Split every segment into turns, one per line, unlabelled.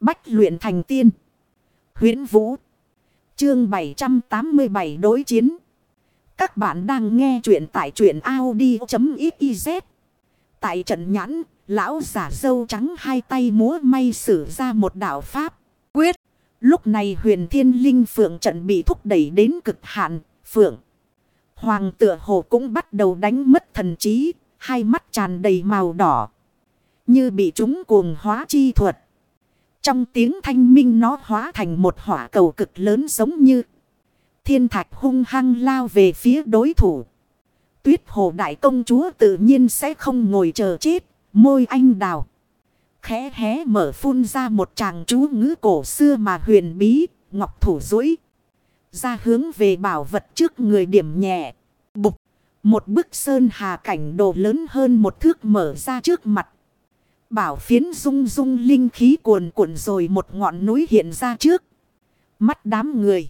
Bách luyện thành tiên. huyễn Vũ. Chương 787 đối chiến. Các bạn đang nghe truyện tại truyện Audi.xyz. Tại trận nhãn, lão giả dâu trắng hai tay múa may sử ra một đạo pháp. Quyết. Lúc này huyền thiên linh phượng trận bị thúc đẩy đến cực hạn. Phượng. Hoàng tựa hồ cũng bắt đầu đánh mất thần trí. Hai mắt tràn đầy màu đỏ. Như bị chúng cuồng hóa chi thuật. Trong tiếng thanh minh nó hóa thành một hỏa cầu cực lớn giống như thiên thạch hung hăng lao về phía đối thủ. Tuyết hồ đại công chúa tự nhiên sẽ không ngồi chờ chết, môi anh đào. Khẽ hé mở phun ra một chàng chú ngữ cổ xưa mà huyền bí, ngọc thủ dũi. Ra hướng về bảo vật trước người điểm nhẹ, bục. Một bức sơn hà cảnh đồ lớn hơn một thước mở ra trước mặt. Bảo phiến rung rung linh khí cuồn cuộn rồi một ngọn núi hiện ra trước. Mắt đám người.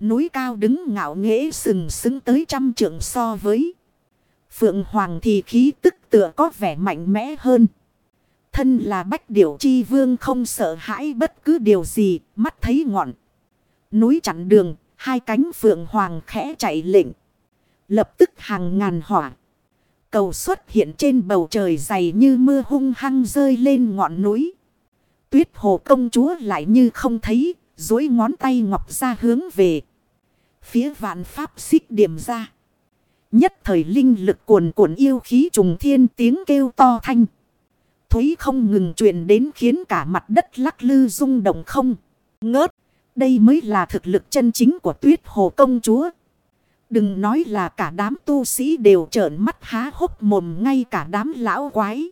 Núi cao đứng ngạo nghễ sừng sững tới trăm trượng so với. Phượng Hoàng thì khí tức tựa có vẻ mạnh mẽ hơn. Thân là bách điểu chi vương không sợ hãi bất cứ điều gì, mắt thấy ngọn. Núi chặn đường, hai cánh Phượng Hoàng khẽ chạy lệnh. Lập tức hàng ngàn hỏa. Cầu xuất hiện trên bầu trời dày như mưa hung hăng rơi lên ngọn núi. Tuyết hồ công chúa lại như không thấy, dối ngón tay ngọc ra hướng về. Phía vạn pháp xích điểm ra. Nhất thời linh lực cuồn cuộn yêu khí trùng thiên tiếng kêu to thanh. Thúy không ngừng truyền đến khiến cả mặt đất lắc lư rung động không. Ngớt. Đây mới là thực lực chân chính của tuyết hồ công chúa. Đừng nói là cả đám tu sĩ đều trợn mắt há hốc mồm ngay cả đám lão quái.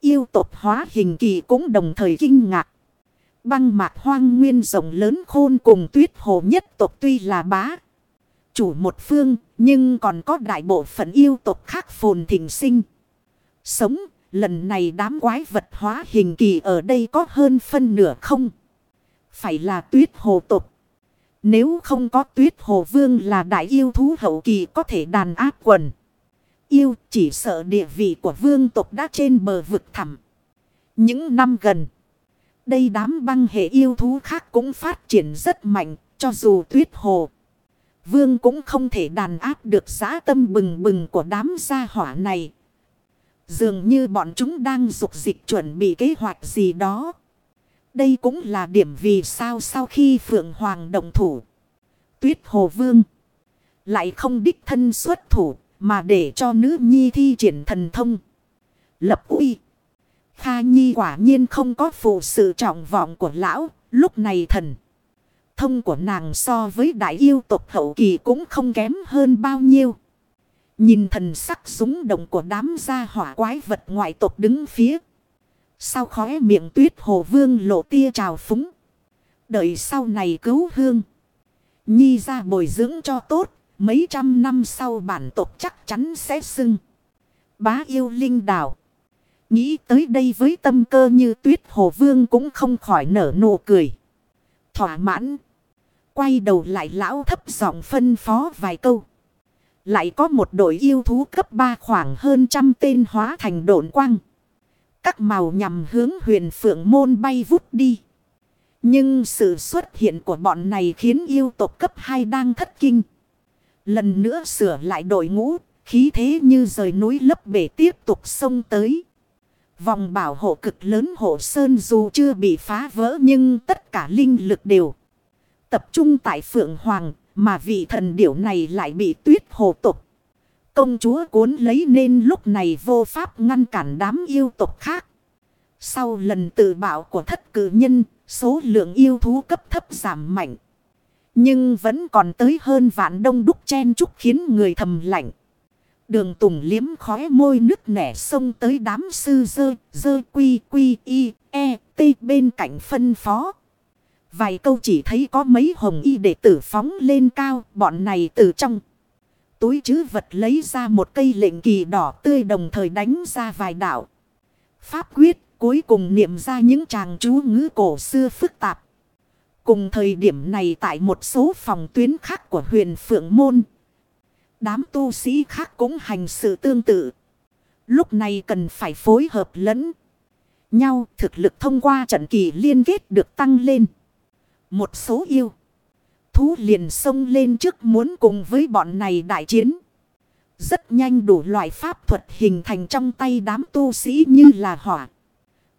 Yêu tộc hóa hình kỳ cũng đồng thời kinh ngạc. Băng mạc hoang nguyên rộng lớn khôn cùng tuyết hồ nhất tộc tuy là bá. Chủ một phương, nhưng còn có đại bộ phận yêu tộc khác phồn thịnh sinh. Sống, lần này đám quái vật hóa hình kỳ ở đây có hơn phân nửa không. Phải là tuyết hồ tộc. Nếu không có tuyết hồ vương là đại yêu thú hậu kỳ có thể đàn áp quần. Yêu chỉ sợ địa vị của vương tộc đã trên bờ vực thẳm. Những năm gần. Đây đám băng hệ yêu thú khác cũng phát triển rất mạnh. Cho dù tuyết hồ. Vương cũng không thể đàn áp được giá tâm bừng bừng của đám gia hỏa này. Dường như bọn chúng đang dục dịch chuẩn bị kế hoạch gì đó. Đây cũng là điểm vì sao sau khi Phượng Hoàng động thủ. Tuyết Hồ Vương. Lại không đích thân xuất thủ. Mà để cho nữ nhi thi triển thần thông. Lập uy. Kha nhi quả nhiên không có phụ sự trọng vọng của lão. Lúc này thần. Thông của nàng so với đại yêu tộc hậu kỳ cũng không kém hơn bao nhiêu. Nhìn thần sắc súng động của đám gia hỏa quái vật ngoại tộc đứng phía. Sau khóe miệng tuyết hồ vương lộ tia trào phúng. Đợi sau này cứu hương. Nhi ra bồi dưỡng cho tốt. Mấy trăm năm sau bản tộc chắc chắn sẽ xưng. Bá yêu linh đảo. Nghĩ tới đây với tâm cơ như tuyết hồ vương cũng không khỏi nở nụ cười. Thỏa mãn. Quay đầu lại lão thấp giọng phân phó vài câu. Lại có một đội yêu thú cấp 3 khoảng hơn trăm tên hóa thành độn quang. Các màu nhằm hướng huyền phượng môn bay vút đi. Nhưng sự xuất hiện của bọn này khiến yêu tộc cấp 2 đang thất kinh. Lần nữa sửa lại đội ngũ, khí thế như rời núi lấp bể tiếp tục xông tới. Vòng bảo hộ cực lớn hộ sơn dù chưa bị phá vỡ nhưng tất cả linh lực đều tập trung tại Phượng Hoàng mà vị thần điểu này lại bị tuyết hồ tục. Công chúa cuốn lấy nên lúc này vô pháp ngăn cản đám yêu tộc khác. Sau lần tự bảo của thất cử nhân, số lượng yêu thú cấp thấp giảm mạnh. Nhưng vẫn còn tới hơn vạn đông đúc chen chúc khiến người thầm lạnh. Đường tùng liếm khói môi nước nẻ sông tới đám sư dơ, dơ quy quy y, e, t bên cạnh phân phó. Vài câu chỉ thấy có mấy hồng y đệ tử phóng lên cao, bọn này từ trong. Túi chứ vật lấy ra một cây lệnh kỳ đỏ tươi đồng thời đánh ra vài đạo. Pháp quyết, cuối cùng niệm ra những tràng chú ngữ cổ xưa phức tạp. Cùng thời điểm này tại một số phòng tuyến khác của huyền Phượng Môn. Đám tu sĩ khác cũng hành sự tương tự. Lúc này cần phải phối hợp lẫn nhau, thực lực thông qua trận kỳ liên kết được tăng lên. Một số yêu. Thú liền xông lên trước muốn cùng với bọn này đại chiến. Rất nhanh đủ loại pháp thuật hình thành trong tay đám tu sĩ như là hỏa.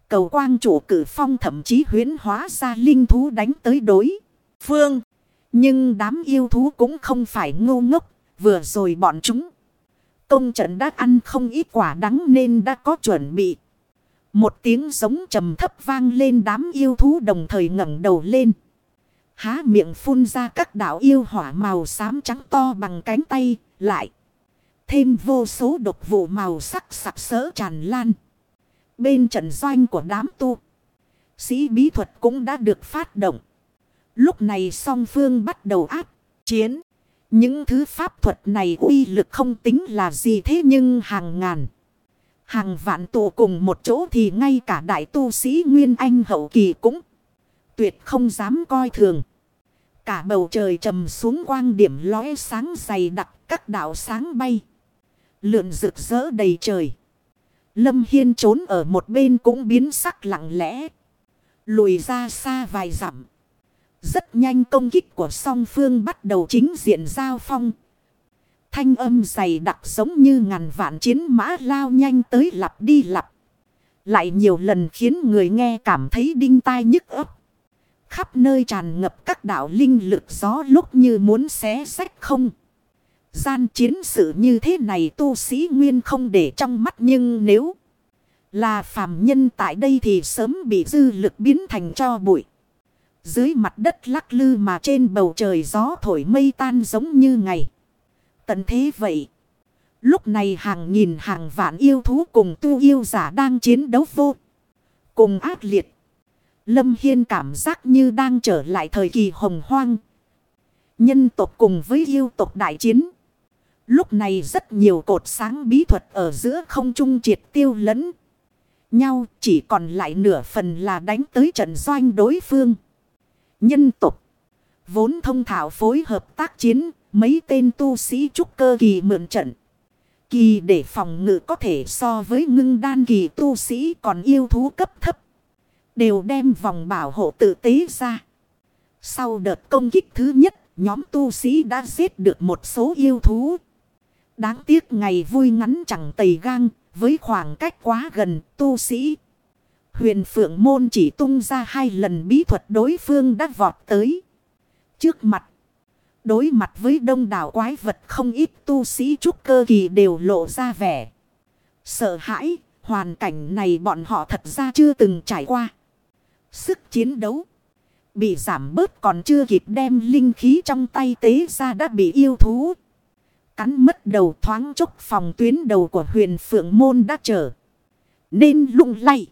Cầu quang chủ cử phong thậm chí huyến hóa ra linh thú đánh tới đối. Phương. Nhưng đám yêu thú cũng không phải ngu ngốc. Vừa rồi bọn chúng. Công trận đã ăn không ít quả đắng nên đã có chuẩn bị. Một tiếng giống trầm thấp vang lên đám yêu thú đồng thời ngẩng đầu lên. Há miệng phun ra các đạo yêu hỏa màu xám trắng to bằng cánh tay, lại. Thêm vô số độc vụ màu sắc sặc sỡ tràn lan. Bên trận doanh của đám tu. Sĩ bí thuật cũng đã được phát động. Lúc này song phương bắt đầu áp chiến. Những thứ pháp thuật này uy lực không tính là gì thế nhưng hàng ngàn. Hàng vạn tụ cùng một chỗ thì ngay cả đại tu sĩ Nguyên Anh hậu kỳ cũng tuyệt không dám coi thường. Cả bầu trời trầm xuống quang điểm lóe sáng dày đặc, các đạo sáng bay. Lượn rực rỡ đầy trời. Lâm Hiên trốn ở một bên cũng biến sắc lặng lẽ. Lùi ra xa vài dặm. Rất nhanh công kích của song phương bắt đầu chính diện giao phong. Thanh âm dày đặc giống như ngàn vạn chiến mã lao nhanh tới lặp đi lặp. Lại nhiều lần khiến người nghe cảm thấy đinh tai nhức ấp. Khắp nơi tràn ngập các đạo linh lực gió lúc như muốn xé sách không. Gian chiến sự như thế này tu sĩ nguyên không để trong mắt nhưng nếu là phàm nhân tại đây thì sớm bị dư lực biến thành cho bụi. Dưới mặt đất lắc lư mà trên bầu trời gió thổi mây tan giống như ngày. Tận thế vậy. Lúc này hàng nghìn hàng vạn yêu thú cùng tu yêu giả đang chiến đấu vô. Cùng ác liệt. Lâm Hiên cảm giác như đang trở lại thời kỳ hồng hoang. Nhân tộc cùng với yêu tộc đại chiến. Lúc này rất nhiều cột sáng bí thuật ở giữa không trung triệt tiêu lẫn nhau. Chỉ còn lại nửa phần là đánh tới trận doanh đối phương. Nhân tộc Vốn thông thảo phối hợp tác chiến. Mấy tên tu sĩ trúc cơ kỳ mượn trận. Kỳ để phòng ngự có thể so với ngưng đan kỳ tu sĩ còn yêu thú cấp thấp. Đều đem vòng bảo hộ tự tế ra. Sau đợt công kích thứ nhất, nhóm tu sĩ đã giết được một số yêu thú. Đáng tiếc ngày vui ngắn chẳng tầy gang, với khoảng cách quá gần tu sĩ. Huyền Phượng Môn chỉ tung ra hai lần bí thuật đối phương đã vọt tới. Trước mặt. Đối mặt với đông đảo quái vật không ít tu sĩ trúc cơ kỳ đều lộ ra vẻ. Sợ hãi, hoàn cảnh này bọn họ thật ra chưa từng trải qua. Sức chiến đấu. Bị giảm bớt còn chưa kịp đem linh khí trong tay tế ra đã bị yêu thú. Cắn mất đầu thoáng chốc phòng tuyến đầu của huyền phượng môn đã trở. Nên lung lay.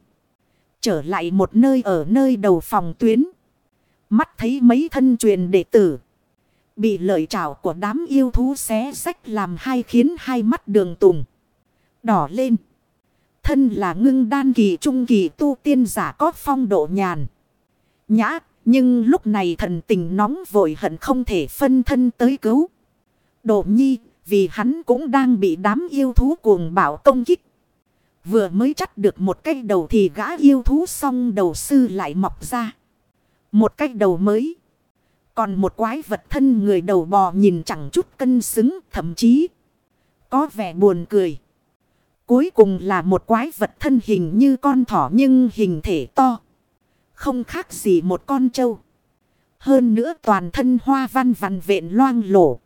Trở lại một nơi ở nơi đầu phòng tuyến. Mắt thấy mấy thân truyền đệ tử. Bị lợi trảo của đám yêu thú xé sách làm hai khiến hai mắt đường tùng. Đỏ lên. Thân là ngưng đan kỳ trung kỳ tu tiên giả có phong độ nhàn. Nhã, nhưng lúc này thần tình nóng vội hận không thể phân thân tới cứu. Độ nhi, vì hắn cũng đang bị đám yêu thú cuồng bảo công kích. Vừa mới chắt được một cái đầu thì gã yêu thú xong đầu sư lại mọc ra. Một cái đầu mới. Còn một quái vật thân người đầu bò nhìn chẳng chút cân xứng thậm chí có vẻ buồn cười. Cuối cùng là một quái vật thân hình như con thỏ nhưng hình thể to. Không khác gì một con trâu. Hơn nữa toàn thân hoa văn vằn vện loang lổ.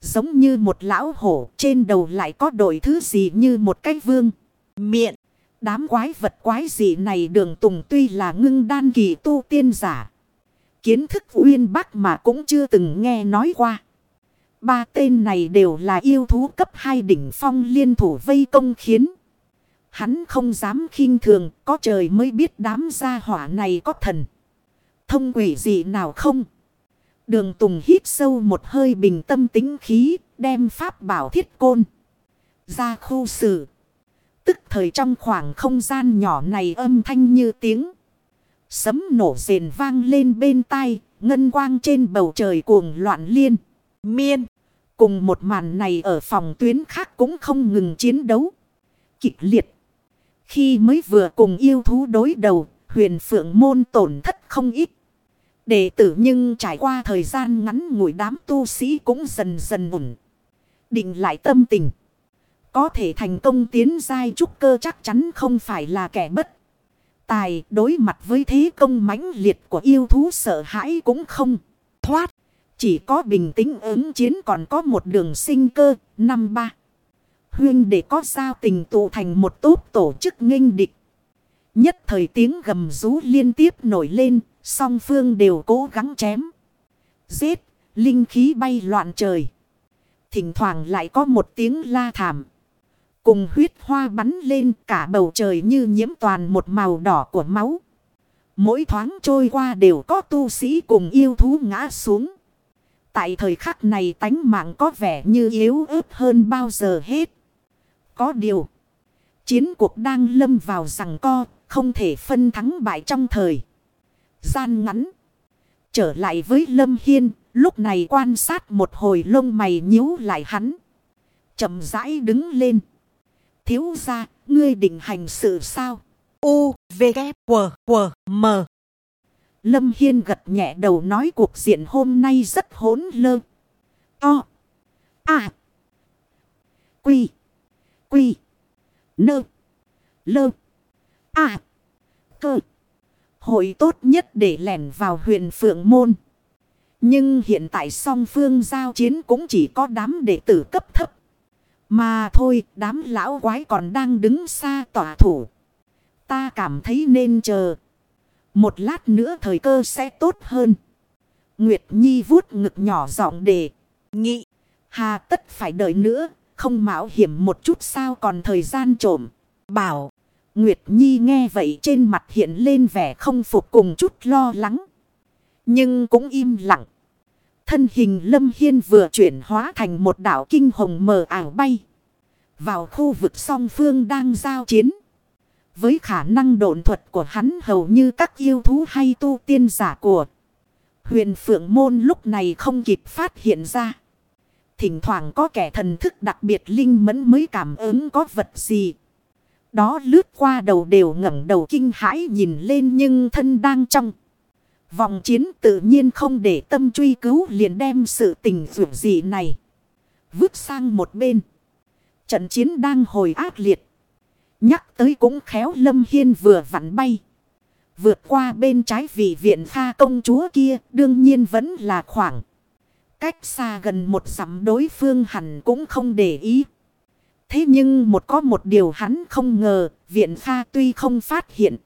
Giống như một lão hổ, trên đầu lại có đội thứ gì như một cái vương. Miệng. Đám quái vật quái dị này đường tùng tuy là ngưng đan kỳ tu tiên giả. Kiến thức uyên bác mà cũng chưa từng nghe nói qua. Ba tên này đều là yêu thú cấp hai đỉnh phong liên thủ vây công khiến. Hắn không dám khinh thường, có trời mới biết đám gia hỏa này có thần. Thông quỷ gì nào không? Đường Tùng hít sâu một hơi bình tâm tính khí, đem pháp bảo thiết côn. Ra khu xử. Tức thời trong khoảng không gian nhỏ này âm thanh như tiếng. Sấm nổ rền vang lên bên tai, ngân quang trên bầu trời cuồng loạn liên. Miên. Cùng một màn này ở phòng tuyến khác cũng không ngừng chiến đấu. Kịch liệt. Khi mới vừa cùng yêu thú đối đầu, huyền phượng môn tổn thất không ít. Đệ tử nhưng trải qua thời gian ngắn ngủi đám tu sĩ cũng dần dần ổn. Định lại tâm tình. Có thể thành công tiến giai trúc cơ chắc chắn không phải là kẻ bất. Tài đối mặt với thế công mãnh liệt của yêu thú sợ hãi cũng không thoát. Chỉ có bình tĩnh ứng chiến còn có một đường sinh cơ. Năm ba. Huyên để có sao tình tụ thành một tốt tổ chức nghênh địch. Nhất thời tiếng gầm rú liên tiếp nổi lên. Song phương đều cố gắng chém. Giết. Linh khí bay loạn trời. Thỉnh thoảng lại có một tiếng la thảm. Cùng huyết hoa bắn lên, cả bầu trời như nhiễm toàn một màu đỏ của máu. Mỗi thoáng trôi qua đều có tu sĩ cùng yêu thú ngã xuống. Tại thời khắc này tánh mạng có vẻ như yếu ớt hơn bao giờ hết. Có điều. Chiến cuộc đang lâm vào rằng co. Không thể phân thắng bại trong thời. Gian ngắn. Trở lại với Lâm Hiên. Lúc này quan sát một hồi lông mày nhíu lại hắn. chậm rãi đứng lên. Thiếu ra, ngươi định hành sự sao? U, V, K, W, W, M. Lâm Hiên gật nhẹ đầu nói cuộc diện hôm nay rất hỗn lơ. To. À. Quy. Quy. Nơ. Lơ. À. Cơ. Hội tốt nhất để lẻn vào huyện Phượng Môn. Nhưng hiện tại song phương giao chiến cũng chỉ có đám đệ tử cấp thấp. Mà thôi, đám lão quái còn đang đứng xa tỏa thủ. Ta cảm thấy nên chờ. Một lát nữa thời cơ sẽ tốt hơn. Nguyệt Nhi vuốt ngực nhỏ giọng đề. Nghị. Hà tất phải đợi nữa. Không mạo hiểm một chút sao còn thời gian trộm. Bảo. Nguyệt Nhi nghe vậy trên mặt hiện lên vẻ không phục cùng chút lo lắng. Nhưng cũng im lặng. Thân hình Lâm Hiên vừa chuyển hóa thành một đảo kinh hồng mờ ảo bay. Vào khu vực song phương đang giao chiến. Với khả năng độn thuật của hắn hầu như các yêu thú hay tu tiên giả của huyền phượng môn lúc này không kịp phát hiện ra. Thỉnh thoảng có kẻ thần thức đặc biệt linh mẫn mới cảm ứng có vật gì. Đó lướt qua đầu đều ngẩng đầu kinh hãi nhìn lên nhưng thân đang trong. Vòng chiến tự nhiên không để tâm truy cứu liền đem sự tình dụng gì này. Vứt sang một bên. Trận chiến đang hồi ác liệt. Nhắc tới cũng khéo Lâm Hiên vừa vặn bay. Vượt qua bên trái vị viện pha công chúa kia đương nhiên vẫn là khoảng. Cách xa gần một dặm đối phương hẳn cũng không để ý. Thế nhưng một có một điều hắn không ngờ, viện pha tuy không phát hiện.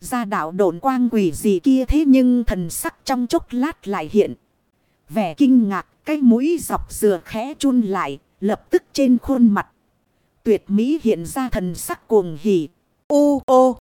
Ra đạo độn quang quỷ gì kia thế nhưng thần sắc trong chốc lát lại hiện. Vẻ kinh ngạc, cái mũi dọc dừa khẽ chun lại, lập tức trên khuôn mặt. Tuyệt mỹ hiện ra thần sắc cuồng hỉ. Ô ô.